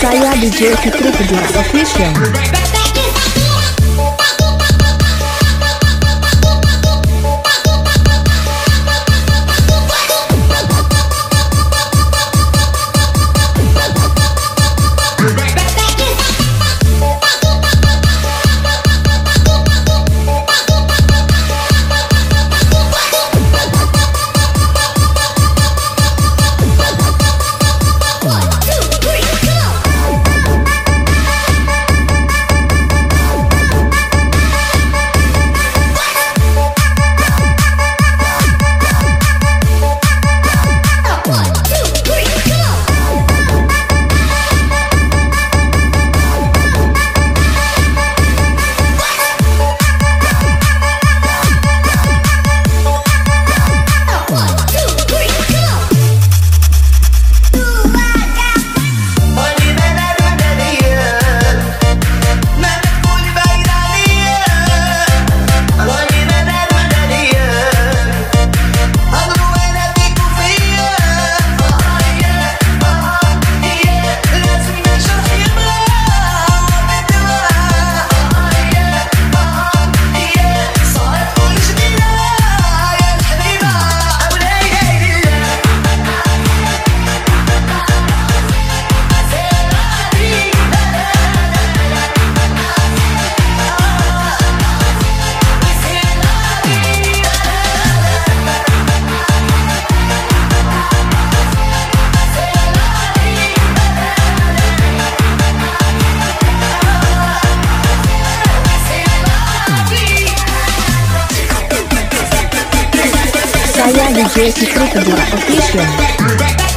saya DJ Fitri Kedua Official. твоя диджейский крутодура official.